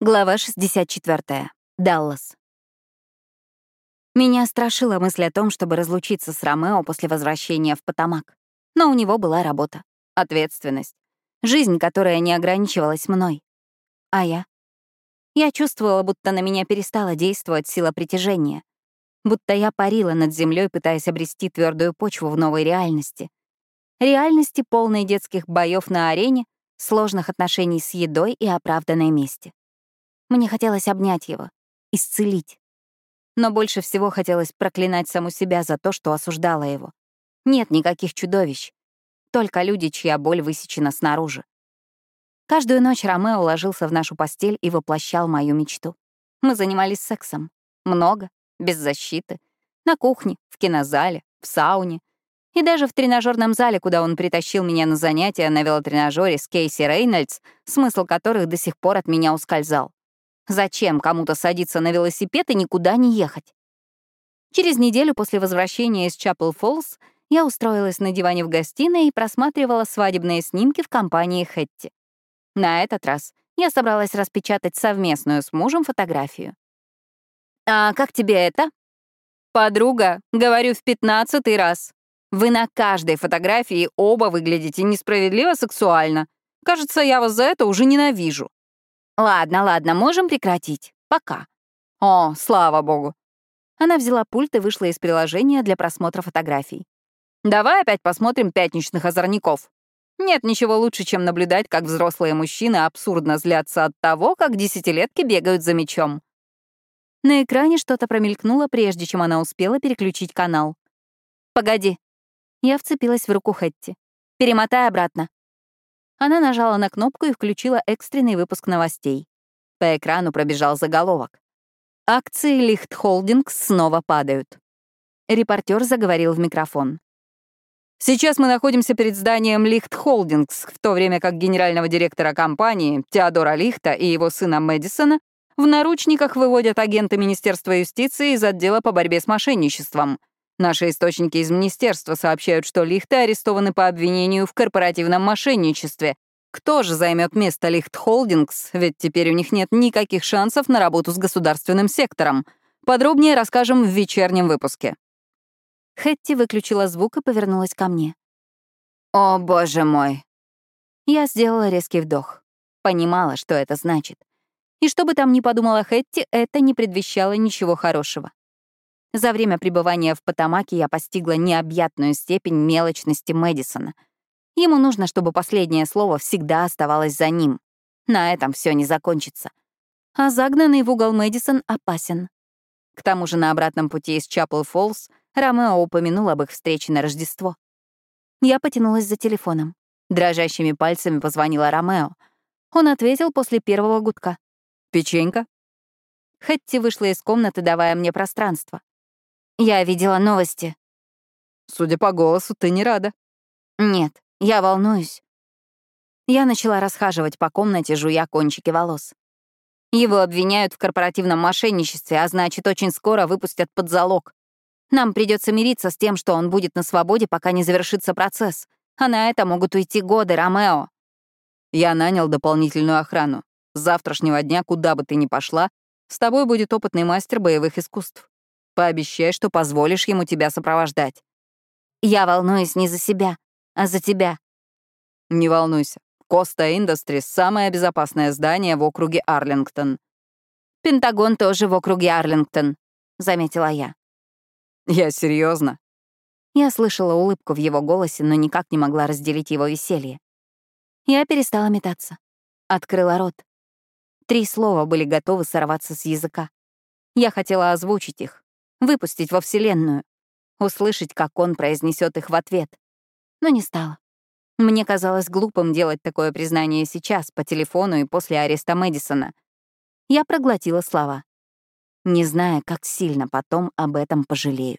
Глава 64. Даллас. Меня страшила мысль о том, чтобы разлучиться с Ромео после возвращения в Потамак. Но у него была работа, ответственность, жизнь, которая не ограничивалась мной. А я? Я чувствовала, будто на меня перестала действовать сила притяжения, будто я парила над землей, пытаясь обрести твердую почву в новой реальности. Реальности, полной детских боев на арене, сложных отношений с едой и оправданной мести. Мне хотелось обнять его, исцелить. Но больше всего хотелось проклинать саму себя за то, что осуждала его. Нет никаких чудовищ. Только люди, чья боль высечена снаружи. Каждую ночь Ромео ложился в нашу постель и воплощал мою мечту. Мы занимались сексом. Много, без защиты. На кухне, в кинозале, в сауне. И даже в тренажерном зале, куда он притащил меня на занятия на велотренажере с Кейси Рейнольдс, смысл которых до сих пор от меня ускользал. Зачем кому-то садиться на велосипед и никуда не ехать? Через неделю после возвращения из Чапел Фоллс я устроилась на диване в гостиной и просматривала свадебные снимки в компании Хэтти. На этот раз я собралась распечатать совместную с мужем фотографию. «А как тебе это?» «Подруга, говорю в пятнадцатый раз. Вы на каждой фотографии оба выглядите несправедливо сексуально. Кажется, я вас за это уже ненавижу». «Ладно, ладно, можем прекратить. Пока». «О, слава богу». Она взяла пульт и вышла из приложения для просмотра фотографий. «Давай опять посмотрим «Пятничных озорников». Нет ничего лучше, чем наблюдать, как взрослые мужчины абсурдно злятся от того, как десятилетки бегают за мечом. На экране что-то промелькнуло, прежде чем она успела переключить канал. «Погоди». Я вцепилась в руку Хэтти. «Перемотай обратно». Она нажала на кнопку и включила экстренный выпуск новостей. По экрану пробежал заголовок. Акции Лихт Холдингс снова падают. Репортер заговорил в микрофон. Сейчас мы находимся перед зданием Лихт Холдингс, в то время как генерального директора компании Теодора Лихта и его сына Мэдисона в наручниках выводят агенты Министерства юстиции из отдела по борьбе с мошенничеством. Наши источники из министерства сообщают, что Лихты арестованы по обвинению в корпоративном мошенничестве. Кто же займет место Лихт Холдингс, ведь теперь у них нет никаких шансов на работу с государственным сектором. Подробнее расскажем в вечернем выпуске. Хэтти выключила звук и повернулась ко мне. «О, боже мой!» Я сделала резкий вдох. Понимала, что это значит. И что бы там ни подумала Хэтти, это не предвещало ничего хорошего. За время пребывания в Потамаке я постигла необъятную степень мелочности Мэдисона. Ему нужно, чтобы последнее слово всегда оставалось за ним. На этом все не закончится. А загнанный в угол Мэдисон опасен. К тому же на обратном пути из Чапл Фоллс Ромео упомянул об их встрече на Рождество. Я потянулась за телефоном. Дрожащими пальцами позвонила Ромео. Он ответил после первого гудка. «Печенька?» Хэтти вышла из комнаты, давая мне пространство. Я видела новости. Судя по голосу, ты не рада. Нет, я волнуюсь. Я начала расхаживать по комнате, жуя кончики волос. Его обвиняют в корпоративном мошенничестве, а значит, очень скоро выпустят под залог. Нам придется мириться с тем, что он будет на свободе, пока не завершится процесс. А на это могут уйти годы, Ромео. Я нанял дополнительную охрану. С завтрашнего дня, куда бы ты ни пошла, с тобой будет опытный мастер боевых искусств. Пообещай, что позволишь ему тебя сопровождать. Я волнуюсь не за себя, а за тебя. Не волнуйся. Коста Индустрис — самое безопасное здание в округе Арлингтон. Пентагон тоже в округе Арлингтон, — заметила я. Я серьезно. Я слышала улыбку в его голосе, но никак не могла разделить его веселье. Я перестала метаться. Открыла рот. Три слова были готовы сорваться с языка. Я хотела озвучить их, выпустить во Вселенную, услышать, как он произнесет их в ответ. Но не стало. Мне казалось глупым делать такое признание сейчас, по телефону и после ареста Мэдисона. Я проглотила слова, не зная, как сильно потом об этом пожалею.